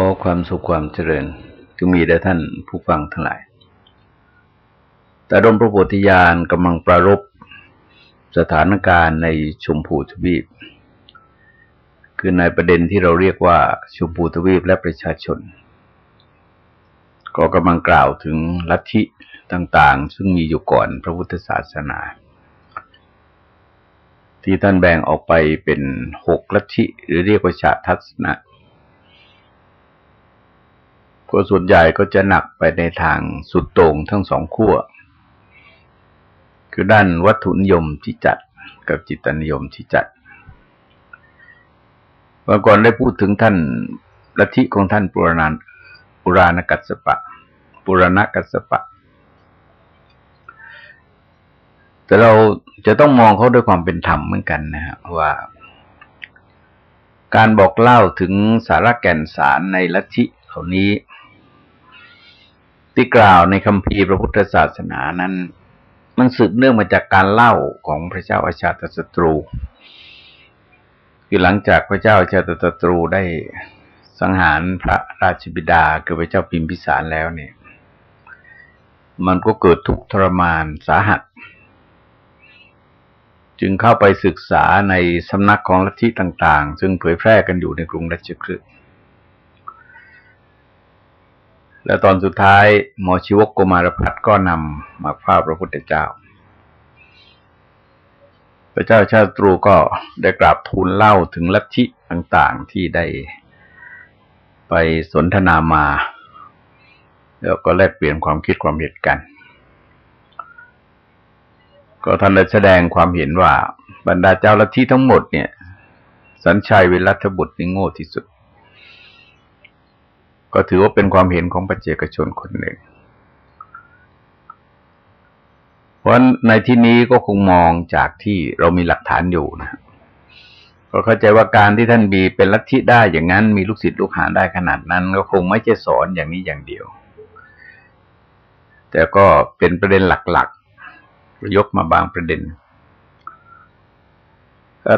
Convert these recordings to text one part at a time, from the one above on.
อความสุขความเจริญจะมีแด่ท่านผู้ฟังทั้งหลาย แต่ดมพระโพธิญาณกำลังประรบสถานการณ์ในชมพูทวีป คือในประเด็นที่เราเรียกว่าชมพูทวีปและประชาชน ก็กำลังกล่าวถึงลัทธิต่างๆ ซึ่งมีอยู่ก่อนพระพุทธศาสนา ที่ท่านแบ่งออกไปเป็นหกลัทธิหรือเรียกว่าชาทัศนะ ก็ส่วนใหญ่ก็จะหนักไปในทางสุดต่งทั้งสองขั้ว คือด้านวัตถุนิยมที่จัดกับจิตนิยมที่จัดเมื่อก่อนได้พูดถึงท่านลัทธิของท่านปุรณานปุราณกัสปะ ปุรณกัสปะ แต่เราจะต้องมองเขาด้วยความเป็นธรรมเหมือนกันนะฮะว่า การบอกเล่าถึงสาระแก่นสารในลัทธิเหล่านี้ ที่กล่าวในคำพีพระพุทธศาสนานั้น มันสืบเนื่องมาจากการเล่าของพระเจ้าอาชาติศัตรู คือหลังจากพระเจ้าอาชาติศัตรูได้สังหารพระราชบิดาคือพระเจ้าพิมพิสารแล้วเนี่ย มันก็เกิดทุกข์ทรมานสาหัส จึงเข้าไปศึกษาในสำนักของลัทธิต่าง ๆ ซึ่งเผยแพร่กันอยู่ในกรุงรัชคฤห์ แล้วตอนสุดท้ายหมอชีวกโกมารพัฒก็นำมาภาพพระพุทธเจ้า พระเจ้าชาตรูก็ได้กราบทูลเล่าถึงลัทธิต่างๆที่ได้ไปสนทนามา แล้วก็แลกเปลี่ยนความคิดความเห็นกัน ก็ท่านได้แสดงความเห็นว่า บรรดาเจ้าลัทธิทั้งหมดเนี่ย สัญชัยเวรัตบุตรนี่โง่ที่สุด ก็ถือว่าเป็นความเห็นของปัจเจกชนคนหนึ่ง เพราะในที่นี้ก็คงมองจากที่เรามีหลักฐานอยู่นะก็เข้าใจว่าการที่ท่านมีเป็นลัทธิได้อย่างนั้น มีลูกศิษย์ลูกหาได้ขนาดนั้น ก็คงไม่ใช่สอนอย่างนี้อย่างเดียว แต่ก็เป็นประเด็นหลักๆยกมาบางประเด็น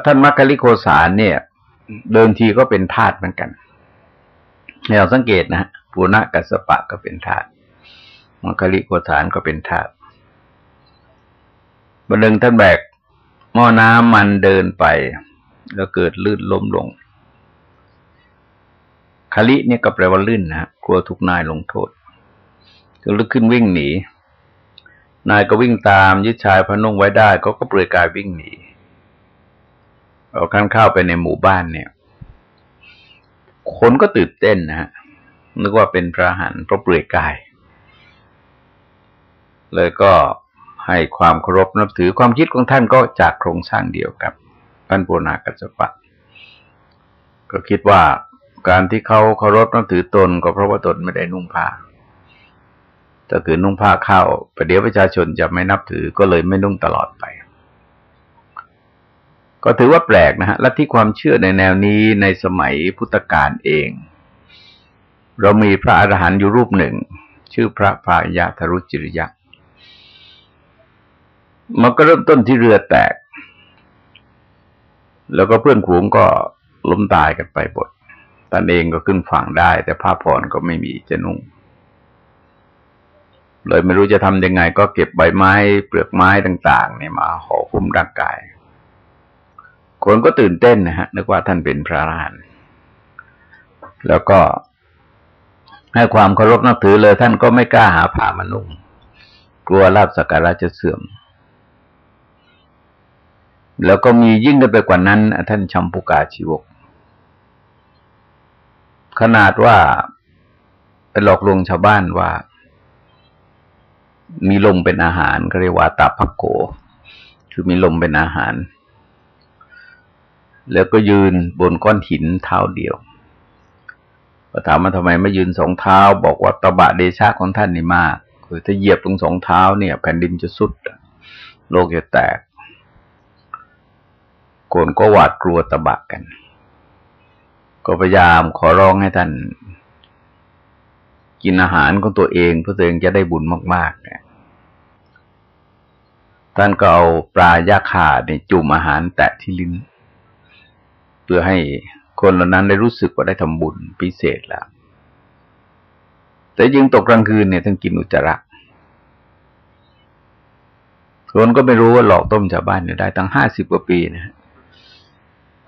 ท่านมัคคิริโคสารเนี่ย เดิมทีก็เป็นทาสเหมือนกัน เราสังเกตนะปูณะกัสปะก็เป็นธาตุมังคลิโกฐานก็เป็นธาตุบันดึงท่านแบกหม้อน้ำมันเดินไป แล้วเกิดลื่นล้มลงคลิเนี่ยก็แปลว่าลื่นนะกลัวทุกนายลงโทษก็ลุกขึ้นวิ่งหนี นายก็วิ่งตามยึดชายพนุ่งไว้ได้เขาก็เปลือยกายวิ่งหนีเอาขั้นเข้าไปในหมู่บ้านเนี่ย คนก็ตื่นเต้นนะฮะนึกว่าเป็นพระหันเพราะเปลือยกาย เลยก็ให้ความเคารพนับถือความคิดของท่านก็จากโครงสร้างเดียวกับท่านปุณากัสปะ ก็คิดว่าการที่เขาเคารพนับถือตนก็เพราะว่าตนไม่ได้นุ่งผ้าถ้าเกิดนุ่งผ้าเข้าประเดี๋ยวประชาชนจะไม่นับถือก็เลยไม่นุ่งตลอดไป ก็ถือว่าแปลกนะฮะและที่ความเชื่อในแนวนี้ในสมัยพุทธกาลเอง เรามีพระอรหันต์อยู่รูปหนึ่ง ชื่อพระพายะธรุจิริยะมันก็เริ่มต้นที่เรือแตก แล้วก็เพื่อนขวงก็ล้มตายกันไปหมดตนเองก็ขึ้นฝั่งได้ แต่ผ้าผ่อนก็ไม่มีจะนุ่ง เลยไม่รู้จะทำยังไง ก็เก็บใบไม้ เปลือกไม้ต่าง ๆ เนี่ยมาห่อคุ้มร่างกาย คนก็ตื่นเต้นนะฮะนึกว่าท่านเป็นพระอรหันต์แล้วก็ให้ความเคารพนับถือเลยท่านก็ไม่กล้าหาผ้ามานุ่งกลัวลาบสักการะจะเสื่อม แล้วก็มียิ่งกันไปกว่านั้น ท่านชัมพุกาชีวก ขนาดว่าไปหลอกลวงชาวบ้านว่า มีลมเป็นอาหารก็เรียกว่าตาพักโก คือมีลมเป็นอาหาร แล้วก็ยืนบนก้อนหินเท้าเดียวก็ถามว่าทำไมไม่ยืนสองเท้า บอกว่าตบะเดชะของท่านนี่มาก คือถ้าเหยียบตรงสองเท้าเนี่ย แผ่นดินจะสุด โลกจะแตกคนก็หวาดกลัวตบะกัน ก็พยายามขอร้องให้ท่าน กินอาหารของตัวเองเพื่อตัวเองจะได้บุญมากๆเนี่ยท่านก็เอาปลายาขาในจุ่มอาหารแตะที่ลิ้น เพื่อให้คนเหล่านั้นได้รู้สึกว่าได้ทำบุญพิเศษแล้ว แต่ยิงตกกลางคืนเนี่ยท่านกินอุจจาระคนก็ไม่รู้ว่าหลอกต้มชาวบ้านเนี่ยได้ตั้งห้าสิบกว่าปีนะ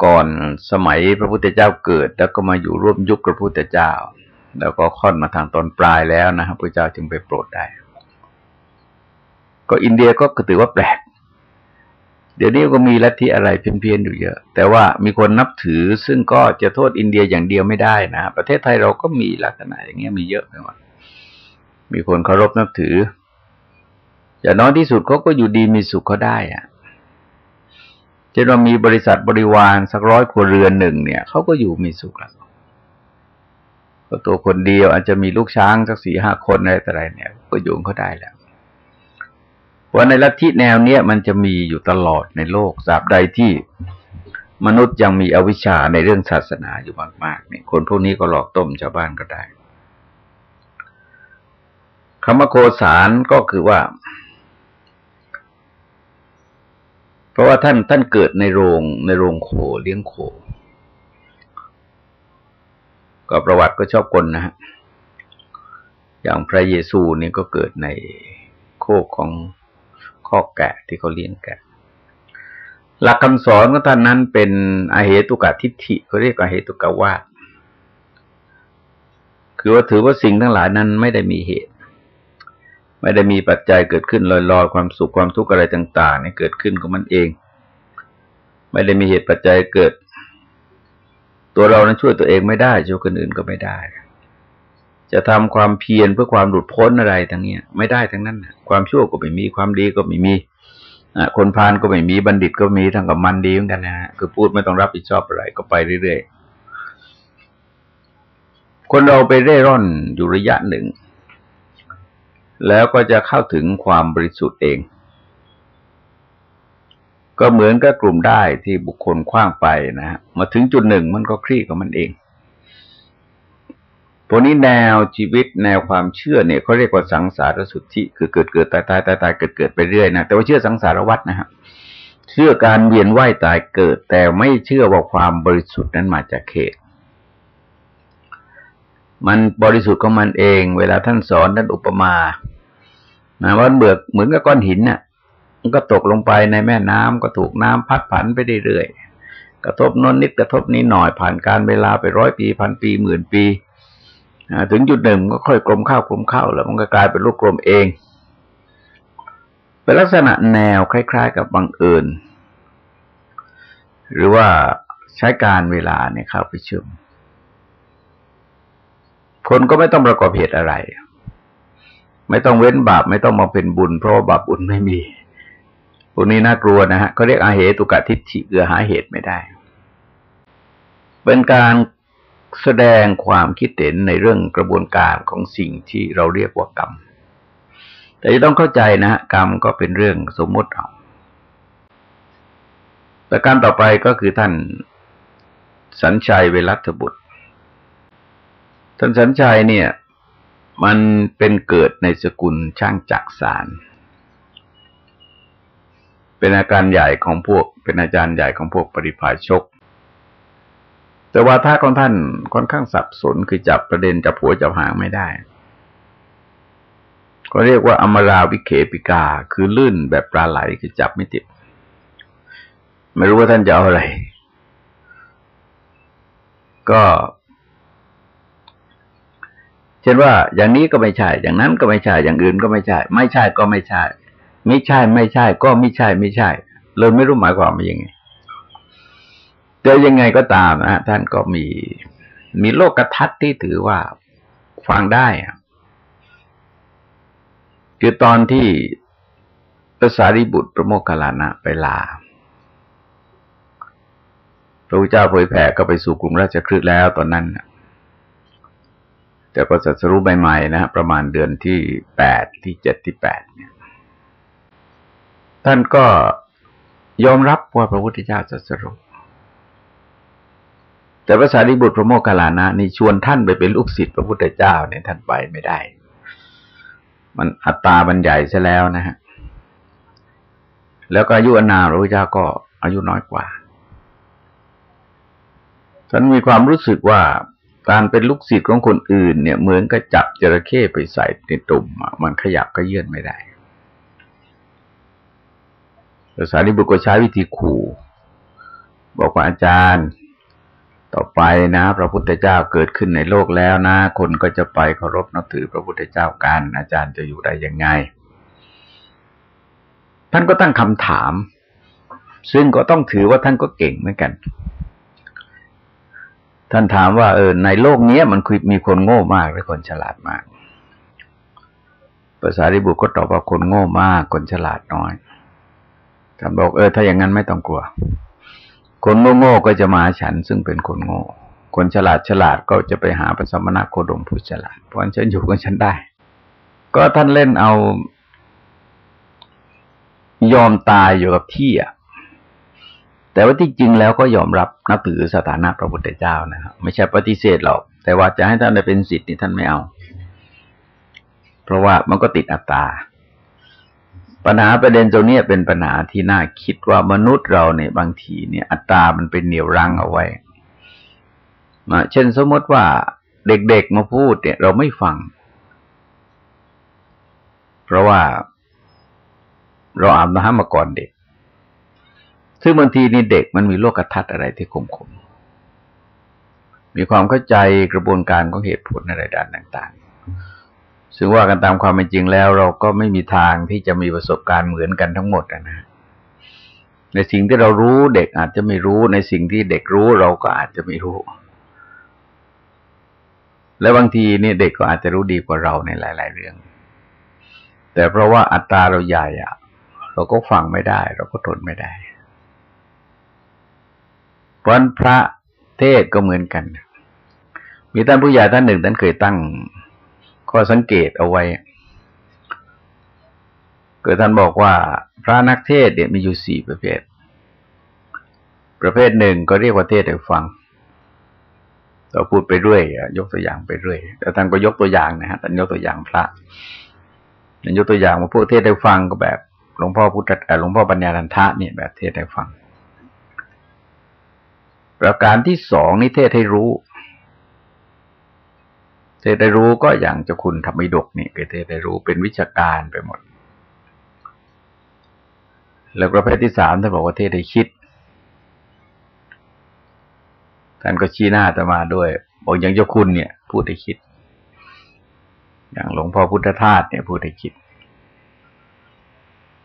ก่อนสมัยพระพุทธเจ้าเกิด แล้วก็มาอยู่ร่วมยุคพระพุทธเจ้า แล้วก็ค่อนมาทางตอนปลายแล้วนะครับพระเจ้าจึงไปโปรดได้ ก็อินเดียก็ถือว่าแปลก เดี๋ยวนี้ก็มีลัทธิอะไรเพี้ยนๆอยู่เยอะ แต่ว่ามีคนนับถือซึ่งก็จะโทษอินเดียอย่างเดียวไม่ได้นะ ประเทศไทยเราก็มีลักษณะอย่างเงี้ยมีเยอะไปหมดมีคนเคารพนับถืออย่างน้อยที่สุดเขาก็อยู่ดีมีสุขเขาได้อะเช่นว่ามีบริษัทบริวารสักร้อยครัวเรือนหนึ่งเนี่ยเขาก็อยู่มีสุขแล้วตัวคนเดียวอาจจะมีลูกช้างสักสี่ห้าคนอะไรแต่ไรเนี่ย ก็อยู่เขาได้แล้ว ราะในลัทธิแนวเนี้ยมันจะมีอยู่ตลอดในโลกสาบใดที่มนุษย์ยังมีอวิชชาในเรื่องศาสนาอยู่มากๆเนี่ยคนพวกนี้ก็หลอกต้มชาวบ้านก็ได้คำว่าโคสารก็คือว่า เพราะว่าท่านท่านเกิดในโรงในโรงโคเลี้ยงโคก็ประวัติก็ชอบกลนะฮะอย่างพระเยซูนี่ก็เกิดในโคกของ ข้อแกะที่เขาเลี้ยงแกะ หลักคำสอนของท่านนั้นเป็นอเหตุกะทิฏฐิเขาเรียกอาเหตุกะวาคือว่าถือว่าสิ่งทั้งหลายนั้นไม่ได้มีเหตุ ไม่ได้มีปัจจัยเกิดขึ้นลอยๆ ความสุขความทุกข์อะไรต่างๆนี่เกิดขึ้นของมันเอง ไม่ได้มีเหตุปัจจัยเกิด ตัวเรานั้นช่วยตัวเองไม่ได้ช่วยคนอื่นก็ไม่ได้ จะทำความเพียรเพื่อความหลุดพ้นอะไรทั้งนี้ไม่ได้ทั้งนั้นความชั่วก็ไม่มีความดีก็ไม่มีคนพาลก็ไม่มีบัณฑิตก็มีทั้งกับมันดีเหมือนกันนะฮะคือพูดไม่ต้องรับผิดชอบอะไรก็ไปเรื่อยๆคนเราไปเร่ร่อนอยู่ระยะหนึ่ง แล้วก็จะเข้าถึงความบริสุทธิ์เอง ก็เหมือนกับกลุ่มได้ที่บุคคลคว้างไปนะฮะมาถึงจุดหนึ่งมันก็คลี่กับมันเอง พวกนี้แนวชีวิตแนวความเชื่อเนี่ยเขาเรียกว่าสังสารสุทธิ คือเกิดเกิดตายตายตายตายเกิดเกิดไปเรื่อยนะแต่ว่าเชื่อสังสารวัฏนะฮะเชื่อการเวียนว่ายตายเกิด แต่ไม่เชื่อว่าความบริสุทธิ์นั้นมาจากเขตมันบริสุทธิ์ของมันเอง เวลาท่านสอนท่านอุปมานะว่าเบือกเหมือนกับก้อนหินน่ะ มันก็ตกลงไปในแม่น้ำก็ถูกน้ำพัดผันไปเรื่อยๆกระทบน้นนิดกระทบนี้หน่อยผ่านการเวลาไปร้อยปีพันปีหมื่นปี ถึงจุดหนึ่งก็ค่อยกลมข้าวกลมข้าวแล้วมันก็กลายเป็นลูกกลมเอง เป็นลักษณะแนวคล้าย ๆ กับบังเอิญหรือว่าใช้การเวลาเนี่ยเข้าไปเชื่อมคนก็ไม่ต้องประกอบเหตุอะไร ไม่ต้องเว้นบาป ไม่ต้องมาเป็นบุญ เพราะาบาปบุญไม่มีพวกนี้น่ากลัวนะฮะเขาเรียกอาเหตุกะทิฏฐิเกือหาเหตุไม่ได้ เป็นการ แสดงความคิดเห็นในเรื่องกระบวนการของสิ่งที่เราเรียกว่ากรรม แต่จะต้องเข้าใจนะกรรมก็เป็นเรื่องสมมติเอาประการต่อไปก็คือท่านสัญชัยเวรัตบุตร ท่านสัญชัยเนี่ย มันเป็นเกิดในสกุลช่างจักสาร เป็นอาการใหญ่ของพวก เป็นอาจารย์ใหญ่ของพวกปริพาชก แต่ว่าถ้าของท่านค่อนข้างสับสนคือจับประเด็นจับหัวจับหางไม่ได้ก็เรียกว่าอมราวิเคปิกา คือลื่นแบบปลาไหลคือจับไม่ติด ไม่รู้ว่าท่านจะเอาอะไร ก็ เช่นว่าอย่างนี้ก็ไม่ใช่ อย่างนั้นก็ไม่ใช่ อย่างอื่นก็ไม่ใช่ ไม่ใช่ก็ไม่ใช่ ไม่ใช่ไม่ใช่ ก็ไม่ใช่ไม่ใช่ เลยไม่รู้หมายความว่ายังไง แต่ยังไงก็ตามนะท่านก็มีมีโลกทัศน์ที่ถือว่าฟังได้คือตอนที่พระสารีบุตรประโมคคัลลานะไปลา พระพุทธเจ้าเผยแผ่ก็ไปสู่กรุงราชคฤห์แล้วตอนนั้นแต่ก็สัสรู้ใหม่ๆนะประมาณเดือนที่แปดที่เจ็ดที่แปดเนี่ย ท่านก็ยอมรับว่าพระพุทธเจ้าสัสรู้ แต่พระสารีบุตรพระโมคคัลลานะนี่ชวนท่านไปเป็นลูกศิษย์พระพุทธเจ้าเนี่ยท่านไปไม่ได้ มันอัตตาบรรใหญ่ซะแล้วนะฮะแล้วก็อายุอนาพระพุทธเจ้าก็อายุน้อยกว่าท่านมีความรู้สึกว่าการเป็นลูกศิษย์ของคนอื่น เนี่ยเหมือนกับจับจระเข้ไปใส่ในตุ่มมันขยับก็เยื่อนไม่ได้ภาษาลิบุตรก็ใช้วิธีขู่ บอกว่าอาจารย์ ต่อไปนะ พระพุทธเจ้าเกิดขึ้นในโลกแล้วนะ คนก็จะไปเคารพนับถือพระพุทธเจ้ากัน อาจารย์จะอยู่ได้ยังไง ท่านก็ตั้งคำถาม ซึ่งก็ต้องถือว่าท่านก็เก่งเหมือนกัน ท่านถามว่าเออในโลกนี้มันคือมีคนโง่มากและคนฉลาดมากภาษาริบุก็ตอบว่าคนโง่มากคนฉลาดน้อยท่านบอกเออถ้าอย่างนั้นไม่ต้องกลัว คนโง่ๆก็จะมาฉันซึ่งเป็นคนโง่ คนฉลาดฉลาดก็จะไปหาพระสมณโคดมผู้ฉลาด เพราะฉันอยู่กับฉันได้ ก็ท่านเล่นเอา ยอมตายอยู่กับที่อะแต่ว่าที่จริงแล้วก็ยอมรับนับถือสถานะพระพุทธเจ้านะครับ ไม่ใช่ปฏิเสธหรอก แต่ว่าจะให้ท่านได้เป็นสิทธิ์นี่ท่านไม่เอา เพราะว่ามันก็ติดอัตตา ปัญหาประเด็นตรงนี้เป็นปัญหาที่น่าคิดว่ามนุษย์เราเนี่ยบางทีเนี่ยอัตตามันเป็นเหนี่ยวรั้งเอาไว้มาเช่นสมมติว่าเด็กๆมาพูดเนี่ย เราไม่ฟัง เพราะว่าเราอาบน้ำมาก่อนเด็ก ซึ่งบางทีนี่เด็กมันมีโลกทัศน์อะไรที่คมคมมีความเข้าใจกระบวนการของเหตุผลอะไรด้านต่าง ๆ ซึ่งว่ากันตามความเป็นจริงแล้ว เราก็ไม่มีทางที่จะมีประสบการณ์เหมือนกันทั้งหมดนะในสิ่งที่เรารู้เด็กอาจจะไม่รู้ ในสิ่งที่เด็กรู้เราก็อาจจะไม่รู้ และบางทีนี่เด็กก็อาจจะรู้ดีกว่าเราในหลาย ๆ เรื่อง แต่เพราะว่าอัตราเราใหญ่อะเราก็ฟังไม่ได้ เราก็ทนไม่ได้เพราะพระเทศก็เหมือนกัน มีท่านผู้ใหญ่ท่านหนึ่งท่านเคยตั้ง ข้อสังเกตเอาไว้เกิดท่านบอกว่า พระนักเทศเนี่ยมีอยู่สี่ประเภท ประเภทหนึ่งก็เรียกว่าเทศให้ฟังเราพูดไปเรื่อยยกตัวอย่างไปเรื่อยแต่ท่านก็ยกตัวอย่างนะฮะท่านยกตัวอย่างพระท่านยกตัวอย่างมาพูดเทศให้ฟังก็แบบหลวงพ่อพุทธหลวงพ่อปัญญาลันทะเนี่ยแบบเทศให้ฟัง ประการที่สองนี่เทศให้รู้ เทศได้รู้ก็อย่างเจ้าคุณธรรมิดกนี่คือเทศได้รู้เป็นวิชาการไปหมด แล้วประเภทที่สามท่านบอกว่าเทศได้คิดท่านก็ชี้หน้าตมาด้วยบอกอย่างเจ้าคุณเนี่ย พูดได้คิด อย่างหลวงพ่อพุทธทาสเนี่ยพูดได้คิด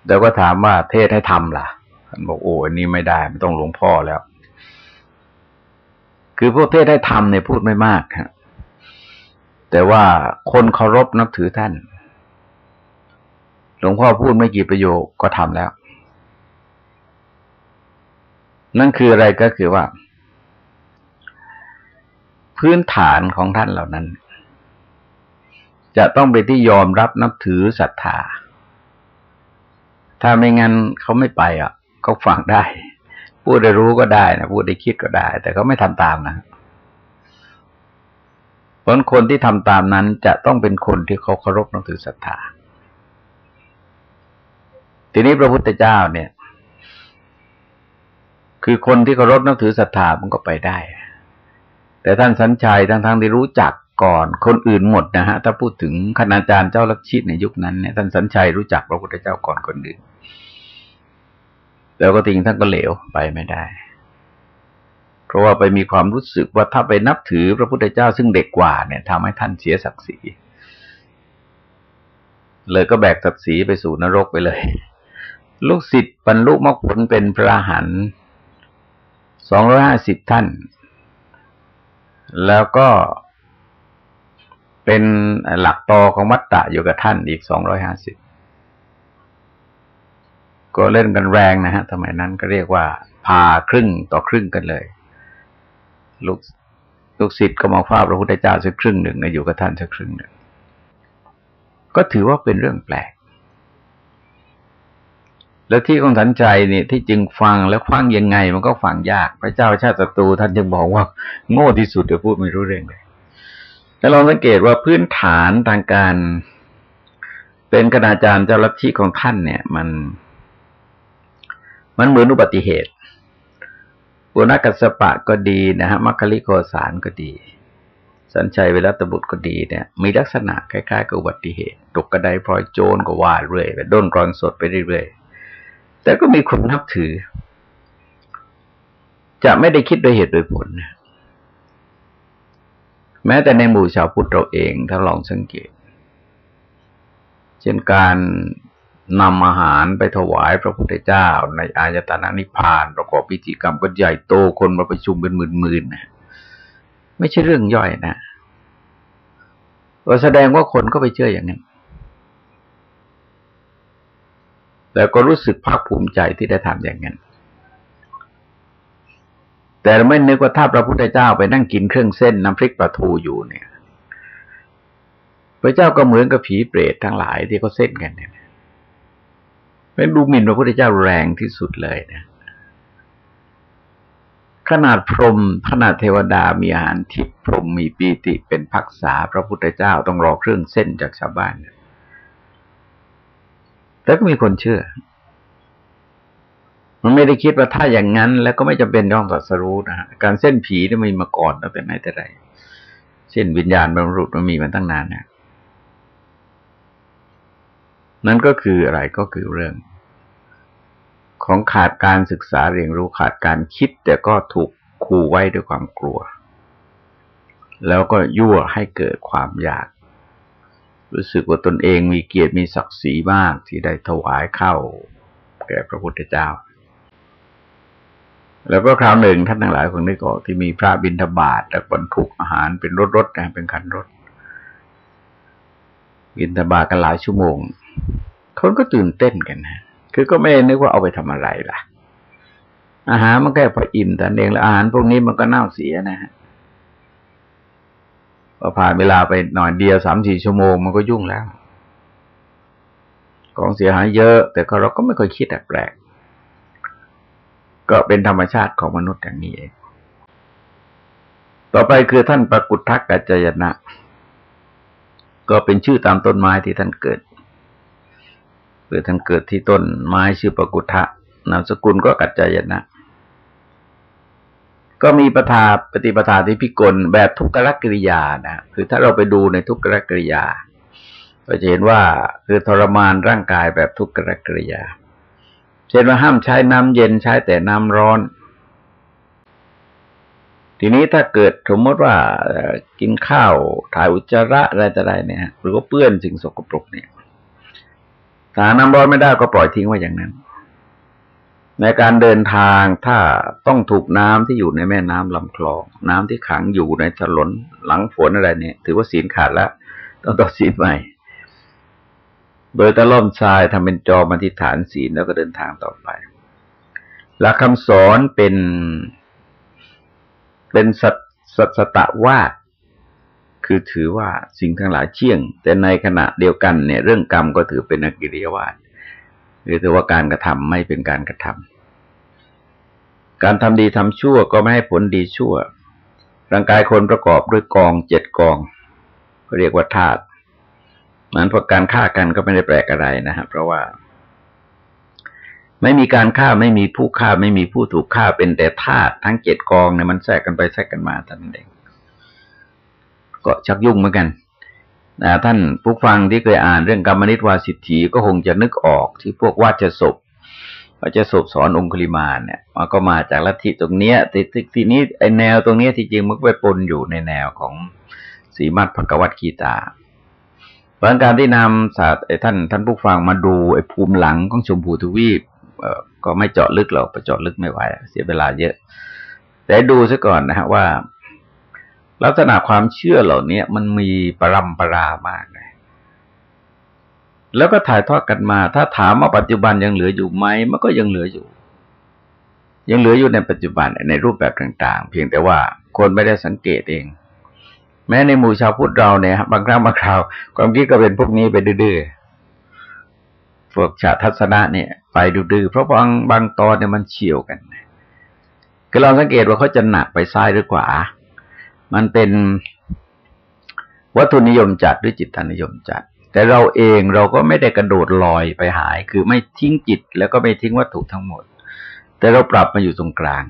แล้วก็ถามว่าเทศให้ทำล่ะท่านบอกโอ้อันนี้ไม่ได้ไม่ต้องหลวงพ่อแล้ว คือพวกเทศให้ทำเนี่ยพูดไม่มากครับ แต่ว่าคนเคารพนับถือท่าน หลวงพ่อพูดไม่กี่ประโยคก็ทำแล้ว นั่นคืออะไรก็คือว่า พื้นฐานของท่านเหล่านั้น จะต้องเป็นที่ยอมรับนับถือศรัทธา ถ้าไม่งั้นเขาไม่ไปอะเขาฟังได้ พูดได้รู้ก็ได้นะ พูดได้คิดก็ได้ แต่เขาไม่ทำตามนะ เพราะคนที่ทำตามนั้นจะต้องเป็นคนที่เขาเคารพนับถือศรัทธา ทีนี้พระพุทธเจ้าเนี่ย คือคนที่เคารพนับถือศรัทธามันก็ไปได้ แต่ท่านสัญชัยทั้งๆทที่รู้จักก่อนคนอื่นหมดนะฮะ ถ้าพูดถึงคณาจารย์เจ้าลักชิตในยุคนั้นเนี่ยท่านสัญชัยรู้จักพระพุทธเจ้าก่อนคนอื่น แล้วก็ทิ้งท่านก็เหลวไปไม่ได้ เพราะว่าไปมีความรู้สึกว่าถ้าไปนับถือพระพุทธเจ้าซึ่งเด็กกว่าเนี่ยทำให้ท่านเสียศักดิ์ศรีเลยก็แบกศักดิ์ศรีไปสู่นรกไปเลย ลูกศิษย์บรรลุมรรคผลเป็นพระหันสองร้อยห้าสิบท่าน แล้วก็เป็นหลักตอของมัตตะอยู่กับท่านอีกสองร้อยห้าสิบก็เล่นกันแรงนะฮะสมัยนั้นก็เรียกว่าพาครึ่งต่อครึ่งกันเลย ลูกลูกศิษย์ก็มาฝ้าพระพุทธเจ้าสักครึ่งหนึ่งนะอยู่กับท่านสักครึ่งหนึ่ง ก็ถือว่าเป็นเรื่องแปลก แล้วที่ของสันใจเนี่ยที่จึงฟังแล้วฟังยังไง มันก็ฟังยาก พระเจ้าชาติศัตรูท่านจึงบอกว่าโง่ที่สุดเดี๋ยวพูดไม่รู้เรื่องเลยแล้วลองสังเกตว่าพื้นฐานทางการ เป็นคณาจารย์เจ้าลัทธิของท่านเนี่ย มัน มันเหมือนอุบัติเหตุ ปุณกัสปะก็ดีนะฮะมัคคิโคสารก็ดี สัญชัยเวลาตบุตรก็ดีเนี่ย มีลักษณะคล้ายๆกับอุบัติเหตุตกกระไดพลอยโจรก็ว่าเรื่อยไปด้นกรอนสดไปเรื่อยๆแต่ก็มีคนนับถือ จะไม่ได้คิดโดยเหตุโดยผลแม้แต่ในหมู่ชาวพุทธเราเองถ้าลองสังเกต เช่นการ นำอาหารไปถวายพระพุทธเจ้า ในอายตนะนิพพาน ประกอบพิธีกรรมก็ใหญ่โตคนมาประชุมเป็นหมื่นๆนะไม่ใช่เรื่องย่อยนะก็แสดงว่าคนก็ไปเชื่ออย่างนั้นแล้วก็รู้สึกภาคภูมิใจที่ได้ทำอย่างนั้น แต่ไม่นึกว่าถ้าพระพุทธเจ้าไปนั่งกินเครื่องเส้นน้ำพริกปลาทูอยู่เนี่ย พระเจ้าก็เหมือนกับผีเปรตทั้งหลายที่เขาเส้นกันเนี่ย เป็นดูหมิ่นพระพุทธเจ้าแรงที่สุดเลยนะขนาดพรหมขนาดเทวดามีอาหารทิพย์พรหมมีปีติเป็นพักษาพระพุทธเจ้าต้องรอเครื่องเส้นจากชาวบ้าน แต่ก็มีคนเชื่อ มันไม่ได้คิดว่าถ้าอย่างนั้น แล้วก็ไม่จำเป็นต้องตัดสรู้นะฮะการเส้นผีนี่มีมาก่อนตั้งแต่ไหนแต่ไรเช่นวิญญาณบรรลุมันมีมาตั้งนานนะนั่นก็คืออะไรก็คือเรื่อง ของขาดการศึกษาเรียนรู้ขาดการคิด แต่ก็ถูกขู่ไว้ด้วยความกลัว แล้วก็ยั่วให้เกิดความอยาก รู้สึกว่าตนเองมีเกียรติมีศักดิ์ศรีมากที่ได้ถวายเข้า แก่พระพุทธเจ้า แล้วก็คราวหนึ่งท่านทั้งหลายคงได้ก็ที่มีพระบิณฑบาตและบรรทุกอาหารเป็นรถๆนะเป็นคันรถ บิณฑบาตกันหลายชั่วโมงคนก็ตื่นเต้นกันนะ คือก็ไม่นึกว่าเอาไปทำอะไรล่ะ อาหารมันแค่พออิ่มแต่เองแล้วอาหารพวกนี้มันก็เน่าเสียนะฮะพอผ่านเวลาไปหน่อยเดียวสามสี่ชั่วโมงมันก็ยุ่งแล้ว ของเสียหายเยอะ แต่เราก็ไม่ค่อยคิดแปลกก็เป็นธรรมชาติของมนุษย์อย่างนี้เอง ต่อไปคือท่านประกุทักกัจจยนะ ก็เป็นชื่อตามต้นไม้ที่ท่านเกิด คือท่านเกิดที่ต้นไม้ชื่อปกุทะนามสกุลก็กัจจายนะ ก็มีประทาปฏิปทาที่พิกลแบบทุกขกิริยานะคือถ้าเราไปดูในทุกขกิริยาเราจะเห็นว่าคือทรมานร่างกายแบบทุกขกิริยา เช่นว่าห้ามใช้น้ำเย็นใช้แต่น้ำร้อน ทีนี้ถ้าเกิดสมมติว่ากินข้าวถ่ายอุจจาระอะไรต่ออะไรเนี่ย หรือว่าเปื้อนสิ่งสกปรกเนี่ย ถ้าน้ำร้อนไม่ได้ก็ปล่อยทิ้งไว้อย่างนั้น ในการเดินทางถ้าต้องถูกน้ำที่อยู่ในแม่น้ำลำคลอง น้ำที่ขังอยู่ในถนนหลังฝนอะไรเนี่ย ถือว่าศีลขาดแล้วต้องต่อศีลใหม่ โดยตะล่อมทรายทำเป็นจอมาที่ฐานศีลแล้วก็เดินทางต่อไปหลักคำสอนเป็นเป็นสัตสัตตะวาด คือถือว่าสิ่งทั้งหลายเชี่ยง แต่ในขณะเดียวกันเนี่ย เรื่องกรรมก็ถือเป็นอกิริยาวาสหรือถือว่าการกระทำไม่เป็นการกระทำการทำดีทำชั่วก็ไม่ให้ผลดีชั่ว ร่างกายคนประกอบด้วยกองเจ็ดกองก็เรียกว่าธาตุนั้นพอการฆ่ากันก็ไม่ได้แปลกอะไรนะฮะเพราะว่า ไม่มีการฆ่าไม่มีผู้ฆ่าไม่มีผู้ถูกฆ่าเป็นแต่ธาตุทั้งเจ็ดกองเนี่ยมันแทรกกันไปแทรกกันมาท่านเอง ก็ชักยุ่งเหมือนกันนะท่านผู้ฟังที่เคยอ่านเรื่องกรรมนิตวาสิทธิก็คงจะนึกออกที่พวกวาจศพวาจะศพสอนองคุลิมาเนี่ยมันก็มาจากลัทธิตรงเนี้ยทีทีนี้ไอแนวตรงเนี้ยที่จริงมันไปปนอยู่ในแนวของสีมัดพกวัตกีตาเพราะการที่นำศาสตร์ท่านท่านผู้ฟังมาดูไอ้ภูมิหลังของชมพูทวีปก็ไม่เจาะลึกหรอกไปเจาะลึกไม่ไหว เสียเวลาเยอะ แต่ดูซะก่อนนะฮะว่า ลักษณะความเชื่อเหล่านี้มันมีปรำปรามากเลยแล้วก็ถ่ายทอดกันมา ถ้าถามว่าปัจจุบันยังเหลืออยู่ไหมมันก็ยังเหลืออยู่ ยังเหลืออยู่ในปัจจุบันในรูปแบบต่าง ๆ เพียงแต่ว่าคนไม่ได้สังเกตเอง แม้ในหมู่ชาวพุทธเราเนี่ยบางครั้งบางคราวความคิดก็เป็นพวกนี้ไปดื้อๆพวกชาทัศนะเนี่ย ไปดื้อๆเพราะบางบางตอนเนี่ยมันเฉียวกันก็ลองสังเกตว่าเขาจะหนักไปซ้ายหรือขวา มันเป็นวัตถุนิยมจัดหรือจิตนิยมจัด แต่เราเองเราก็ไม่ได้กระโดดลอยไปหาย คือไม่ทิ้งจิตแล้วก็ไม่ทิ้งวัตถุทั้งหมด แต่เราปรับมาอยู่ตรงกลาง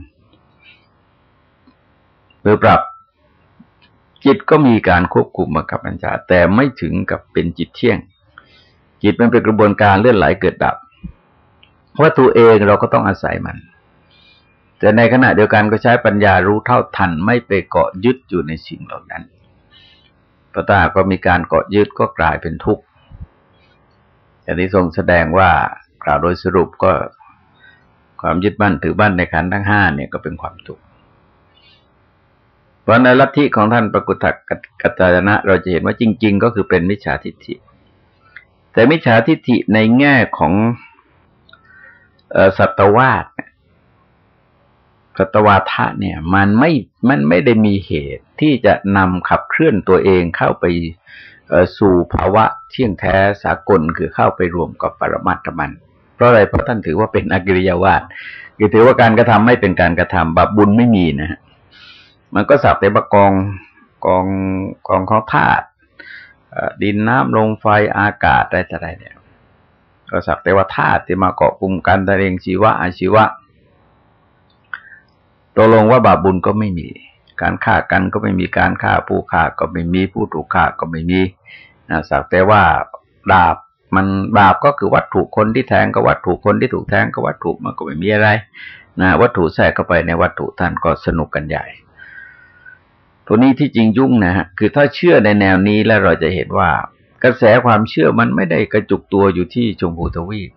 หรือปรับจิตก็มีการควบคุมบังคับบัญชา แต่ไม่ถึงกับเป็นจิตเที่ยง จิตมันเป็นกระบวนการเลื่อนไหลเกิดดับวัตถุเองเราก็ต้องอาศัยมัน แต่ในขณะเดียวกันก็ใช้ปัญญารู้เท่าทันไม่ไปเกาะยึดอยู่ในสิ่งเหล่านั้นพระตาก็มีการเกาะยึดก็กลายเป็นทุกข์อย่างที่ทรงแสดงว่ากล่าวโดยสรุปก็ความยึดมั่นถือมั่นในขันทั้งห้าเนี่ยก็เป็นความทุกข์เพราะในลัทธิของท่านประกุตกัจจายนะเราจะเห็นว่าจริง ๆ ก็คือเป็นมิจฉาทิฏฐิ แต่มิจฉาทิฏฐิในแง่ของสัตวาส สัตวาทะเนี่ย มันไม่มันไม่ได้มีเหตุที่จะนำขับเคลื่อนตัวเองเข้าไปสู่ภาวะเที่ยงแท้สากลคือเข้าไปรวมกับปรมัตถมัน เพราะอะไรเพราะท่านถือว่าเป็นอกิริยาวาสคือถือว่าการกระทำไม่เป็นการกระทำบาปบุญไม่มีนะฮะมันก็สักแต่ประกองกองกองของธาตุดินน้ำลมไฟอากาศอะไรต่ออะไรเนี่ยก็สักแต่ว่าธาตุที่มาเกาะกลุ่มกันแต่เองชีวะอาชีวะ ตกลงว่าบาปบุญก็ไม่มี การฆ่ากันก็ไม่มีการฆ่าผู้ฆ่าก็ไม่มีผู้ถูกฆ่าก็ไม่มีนะสักแต่ว่าดาบมันบาปก็คือวัตถุคนที่แทงก็วัตถุคนที่ถูกแทงก็วัตถุมันก็ไม่มีอะไรนะวัตถุแทรกเข้าไปในวัตถุท่านก็สนุกกันใหญ่ ตัวนี้ที่จริงยุ่งนะฮะคือถ้าเชื่อในแนวนี้แล้วเราจะเห็นว่า กระแสความเชื่อมันไม่ได้กระจุกตัวอยู่ที่ชมพูทวีป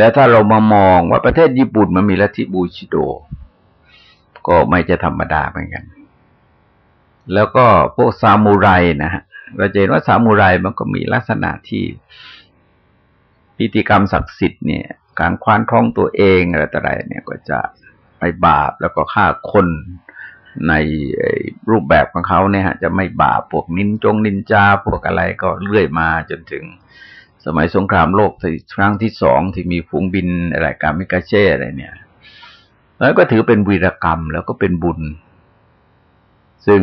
แต่ถ้าเรามามองว่าประเทศญี่ปุ่นมันมีลัทธิบูชิโด ก็ไม่จะธรรมดาเหมือนกัน แล้วก็พวกซามูไรนะฮะเราจะเห็นว่าซามูไรมันก็มีลักษณะที่พิธีกรรมศักดิ์สิทธิ์เนี่ย การคว้านท้องตัวเองอะไรต่ออะไรเนี่ยก็จะไปบาปแล้วก็ฆ่าคนในรูปแบบของเขาเนี่ยฮะจะไม่บาปพวกนินจงนินจาพวกอะไรก็เรื่อยมาจนถึง สมัยสงครามโลกครั้งที่สองที่มีฝูงบินอะไรกามิกาเช่อะไรเนี่ยแล้วก็ถือเป็นวีรกรรมแล้วก็เป็นบุญ ซึ่ง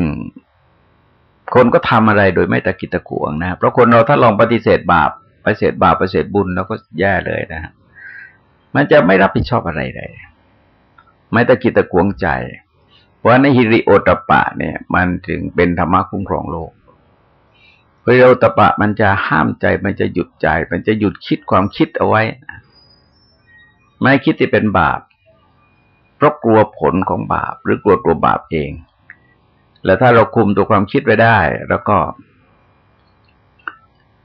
คนก็ทำอะไรโดยไม่ตะกิดตะขวงนะเพราะคนเราถ้าลองปฏิเสธบาปปฏิเสธบาปปฏิเสธบุญแล้วก็แย่เลยนะฮะมันจะไม่รับผิดชอบอะไรเลยไม่ตะกิดตะขวงใจ เพราะในฮิริโอตปะเนี่ย มันถึงเป็นธรรมะคุ้มครองโลก ฮิริโอตปะมันจะห้ามใจ มันจะหยุดใจ มันจะหยุดคิดความคิดเอาไว้ ไม่คิดที่เป็นบาป เพราะกลัวผลของบาป หรือกลัวตัวบาปเอง แล้วถ้าเราคุมตัวความคิดไว้ได้ แล้วก็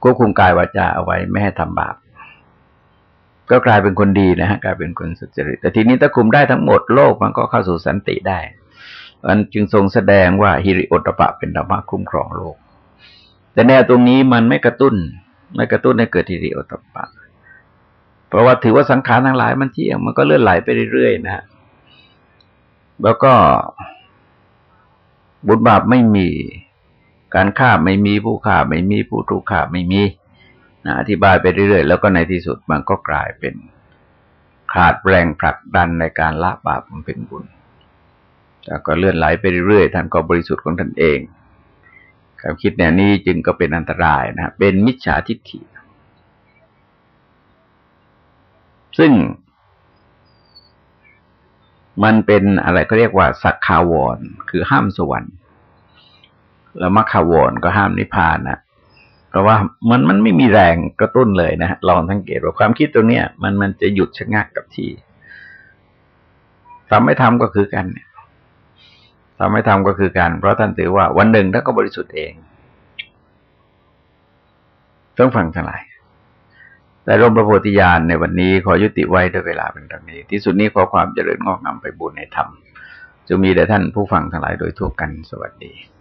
ควบคุมกายวาจาเอาไว้ ไม่ให้ทำบาป ก็กลายเป็นคนดีนะฮะกลายเป็นคนสุจริต แต่ทีนี้ถ้าคุมได้ทั้งหมดโลกมันก็เข้าสู่สันติได้อันจึงทรงแสดงว่าฮิริโอตปะเป็นธรรมะคุ้มครองโลก แต่แนวตรงนี้มันไม่กระตุ้น ไม่กระตุ้นให้เกิดฮิริโอตปะ เพราะว่าถือว่าสังขารทั้งหลายมันเที่ยง มันก็เลื่อนไหลไปเรื่อยๆนะ แล้วก็บุญบาปไม่มี การฆ่าไม่มีผู้ฆ่าไม่มีผู้ถูกฆ่าไม่มีนะอธิบายไปเรื่อยๆ แล้วก็ในที่สุดมันก็กลายเป็นขาดแรงผลักดันในการละบาปมันเป็นบุญแล้วก็เลื่อนไหลไปเรื่อยๆ ท่านก็บริสุทธิ์ของท่านเอง ความคิดแนวนี้จึงก็เป็นอันตรายนะเป็นมิจฉาทิฏฐิ ซึ่ง มันเป็นอะไรก็เรียกว่า สักคาวร คือห้ามสวรรค์แล้วมัคคาวรก็ห้ามนิพพานนะเพราะว่ามันมันไม่มีแรงกระตุ้นเลยนะลองสังเกตว่าความคิดตรงเนี้ย มันมันจะหยุดชะงักกับที่ทำไม่ทำก็คือกันเนี่ย ทำไม่ทำก็คือการเพราะท่านถือว่าวันหนึ่งท่านก็บริสุทธิ์เองต้องฟังทั้งหลายแต่ร่มพระโพธิญาณในวันนี้ขอยุติไว้ด้วยเวลาเป็นตรงนี้ ที่สุดนี้ขอความเจริญงอกงามไปบุญในธรรมจะมีแด่ท่านผู้ฟังทั้งหลายโดยทั่วกันสวัสดี